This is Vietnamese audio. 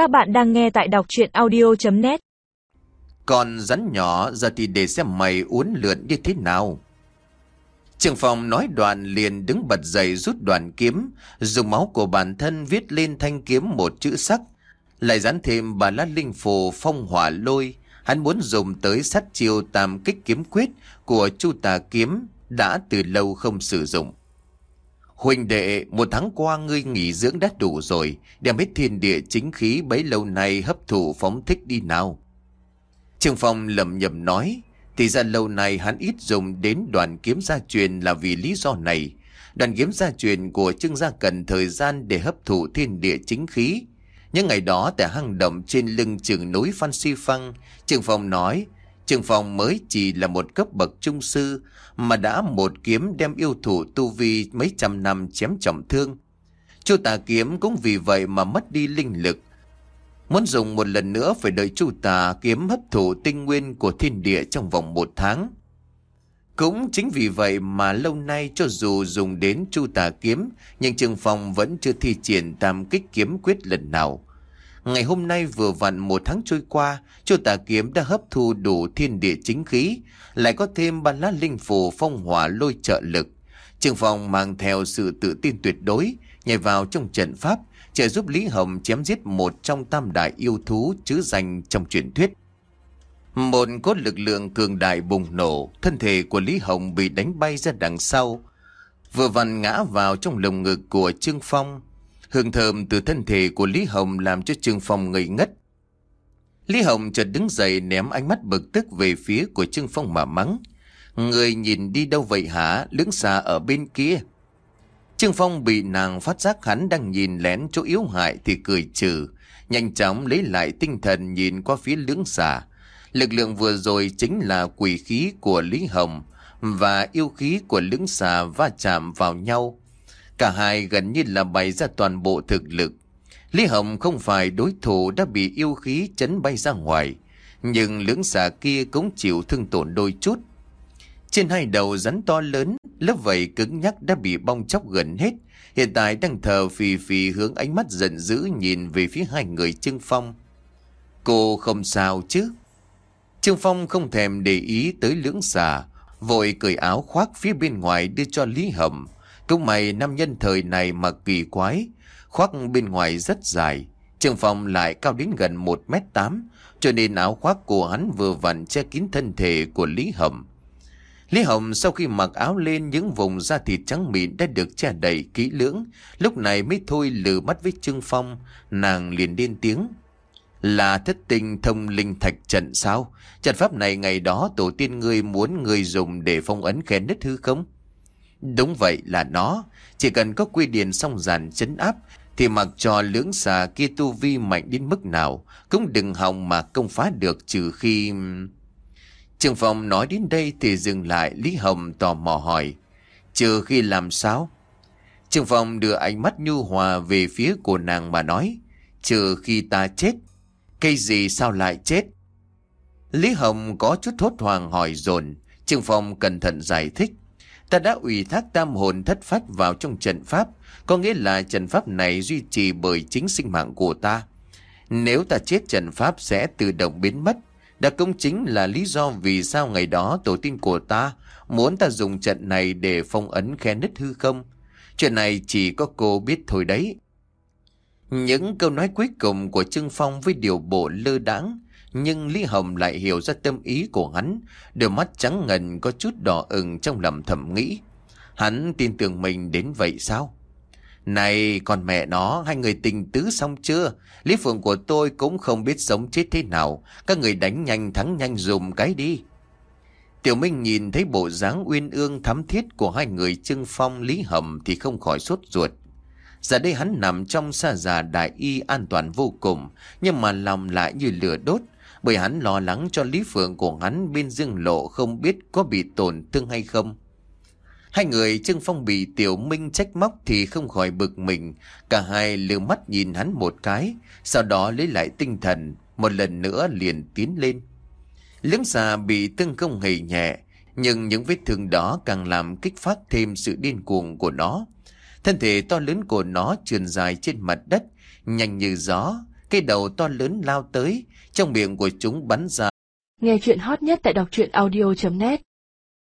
Các bạn đang nghe tại đọc chuyện audio.net Còn rắn nhỏ giờ thì để xem mày uốn lượn như thế nào. Trường phòng nói đoạn liền đứng bật dậy rút đoạn kiếm, dùng máu của bản thân viết lên thanh kiếm một chữ sắc. Lại dán thêm bà lá linh phù phong hỏa lôi. Hắn muốn dùng tới sát chiêu tam kích kiếm quyết của chu tà kiếm đã từ lâu không sử dụng. Huỳnh đệ, một tháng qua ngươi nghỉ dưỡng đã đủ rồi, đem hết thiên địa chính khí bấy lâu nay hấp thụ phóng thích đi nào. Trương Phong lầm nhầm nói, thì ra lâu nay hắn ít dùng đến đoàn kiếm gia truyền là vì lý do này. Đoàn kiếm gia truyền của Trương gia cần thời gian để hấp thụ thiên địa chính khí. Những ngày đó tại hang động trên lưng trường núi Phan Si Phăng, Trương Phong nói, Trường Phong mới chỉ là một cấp bậc trung sư, mà đã một kiếm đem yêu thủ tu vi mấy trăm năm chém trọng thương. Chu tà kiếm cũng vì vậy mà mất đi linh lực. Muốn dùng một lần nữa phải đợi chu tà kiếm hấp thụ tinh nguyên của thiên địa trong vòng một tháng. Cũng chính vì vậy mà lâu nay cho dù dùng đến chu tà kiếm, nhưng Trường Phong vẫn chưa thi triển tam kích kiếm quyết lần nào. Ngày hôm nay vừa vặn một tháng trôi qua, chu tà kiếm đã hấp thu đủ thiên địa chính khí, lại có thêm ba lá linh phù phong hỏa lôi trợ lực. Trường phòng mang theo sự tự tin tuyệt đối, nhảy vào trong trận pháp, trợ giúp Lý Hồng chém giết một trong tam đại yêu thú chứ danh trong truyền thuyết. Một cốt lực lượng cường đại bùng nổ, thân thể của Lý Hồng bị đánh bay ra đằng sau, vừa vặn ngã vào trong lồng ngực của Trương Phong. Hương thơm từ thân thể của Lý Hồng làm cho Trương Phong ngây ngất. Lý Hồng chợt đứng dậy ném ánh mắt bực tức về phía của Trương Phong mà mắng. Người nhìn đi đâu vậy hả? Lưỡng xa ở bên kia. Trương Phong bị nàng phát giác hắn đang nhìn lén chỗ yếu hại thì cười trừ. Nhanh chóng lấy lại tinh thần nhìn qua phía lưỡng xà. Lực lượng vừa rồi chính là quỷ khí của Lý Hồng và yêu khí của lưỡng xà va chạm vào nhau. Cả hai gần như là bày ra toàn bộ thực lực. Lý Hồng không phải đối thủ đã bị yêu khí chấn bay ra ngoài, nhưng lưỡng xà kia cũng chịu thương tổn đôi chút. Trên hai đầu rắn to lớn, lớp vảy cứng nhắc đã bị bong chóc gần hết, hiện tại đang thờ phì phì hướng ánh mắt giận dữ nhìn về phía hai người Trương Phong. Cô không sao chứ? Trương Phong không thèm để ý tới lưỡng xà, vội cởi áo khoác phía bên ngoài đưa cho Lý Hồng. Cũng mày nam nhân thời này mà kỳ quái, khoác bên ngoài rất dài. Trường phòng lại cao đến gần 1m8, cho nên áo khoác của hắn vừa vặn che kín thân thể của Lý Hồng. Lý Hồng sau khi mặc áo lên những vùng da thịt trắng mịn đã được che đầy kỹ lưỡng, lúc này mới thôi lử mắt với Trương Phong, nàng liền điên tiếng. Là thất tình thông linh thạch trận sao? Trận pháp này ngày đó tổ tiên ngươi muốn ngươi dùng để phong ấn khen nứt hư không? Đúng vậy là nó, chỉ cần có quy điển song giàn chấn áp thì mặc cho lưỡng xà kia tu vi mạnh đến mức nào cũng đừng hòng mà công phá được trừ khi... Trường phòng nói đến đây thì dừng lại Lý Hồng tò mò hỏi Trừ khi làm sao? Trường phòng đưa ánh mắt nhu hòa về phía của nàng mà nói Trừ khi ta chết Cây gì sao lại chết? Lý Hồng có chút thốt hoàng hỏi dồn Trường phòng cẩn thận giải thích Ta đã ủy thác tam hồn thất phát vào trong trận pháp, có nghĩa là trận pháp này duy trì bởi chính sinh mạng của ta. Nếu ta chết trận pháp sẽ tự động biến mất. Đã công chính là lý do vì sao ngày đó tổ tiên của ta muốn ta dùng trận này để phong ấn khe nứt hư không. Chuyện này chỉ có cô biết thôi đấy. Những câu nói cuối cùng của Trương Phong với điều bộ lơ đãng nhưng Lý Hồng lại hiểu ra tâm ý của hắn, đôi mắt trắng ngần có chút đỏ ửng trong lòng thầm nghĩ. Hắn tin tưởng mình đến vậy sao? Này, con mẹ nó, hai người tình tứ xong chưa? Lý Phượng của tôi cũng không biết sống chết thế nào. Các người đánh nhanh thắng nhanh dùm cái đi. Tiểu Minh nhìn thấy bộ dáng uyên ương thắm thiết của hai người Trưng Phong Lý Hầm thì không khỏi sốt ruột. Giờ đây hắn nằm trong xa già đại y an toàn vô cùng, nhưng mà lòng lại như lửa đốt, bởi hắn lo lắng cho Lý Phượng của hắn bên dương lộ không biết có bị tổn thương hay không. Hai người Trương Phong bị Tiểu Minh trách móc thì không khỏi bực mình, cả hai lừa mắt nhìn hắn một cái, sau đó lấy lại tinh thần, một lần nữa liền tiến lên. Lưỡng xà bị tương không hề nhẹ, nhưng những vết thương đó càng làm kích phát thêm sự điên cuồng của nó. Thân thể to lớn của nó trườn dài trên mặt đất, nhanh như gió, Cây đầu to lớn lao tới, trong miệng của chúng bắn ra. Nghe chuyện hot nhất tại đọc truyện audio.net